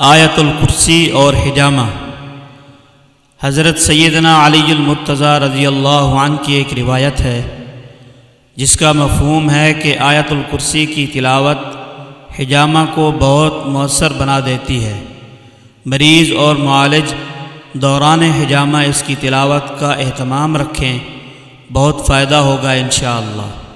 آیت الکرسی اور حجامہ۔ حضرت سیدنا علی المرتضی رضی اللہ عنہ کی ایک روایت ہے، جس کا مفہوم ہے کہ آیت الکرسی کی تلاوت حجامہ کو بہت مؤثر بنا دیتی ہے۔ مریض اور معالج دوران حجامہ اس کی تلاوت کا اہتمام رکھیں، بہت فائدہ ہوگا انشاءاللہ۔